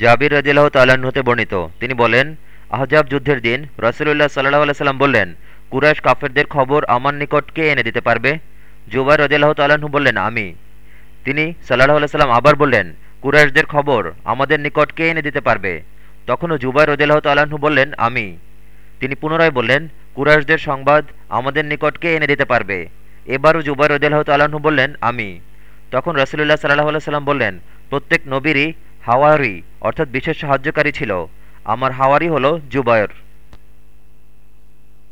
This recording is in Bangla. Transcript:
জাবির তাল্লাহ্ন হতে বর্ণিত। তিনি বলেন, আহজাব যুদ্ধের দিন রসুল্লাহ সাল্লাহ সাল্লাম বললেন, কুরাইশ কাফেরদের খবর আমার নিকট কে এনে দিতে পারবে? জুবাই রদিল্লাহ তাল্লাহ্ন বললেন, আমি। তিনি সাল্লাহ সাল্লাম আবার বললেন, কুরাইশদের খবর আমাদের নিকট কে এনে দিতে পারবে? তখনও জুবাই রদিল্লাহ তাল্লাহ্ন বললেন, আমি। তিনি পুনরায় বললেন, কুরাইশদের সংবাদ আমাদের নিকট কে এনে দিতে পারবে? এবারও জুবাই রদিল্লাহ তাল্লাহ্ন বললেন, আমি। তখন রসুল্লাহ সাল্লাহ সাল্লাম বললেন, প্রত্যেক নবীরই হাওয়ারি অর্থাৎ বিশেষ সাহায্যকারী ছিল। আমার হাওয়ারি হলো জুবায়র।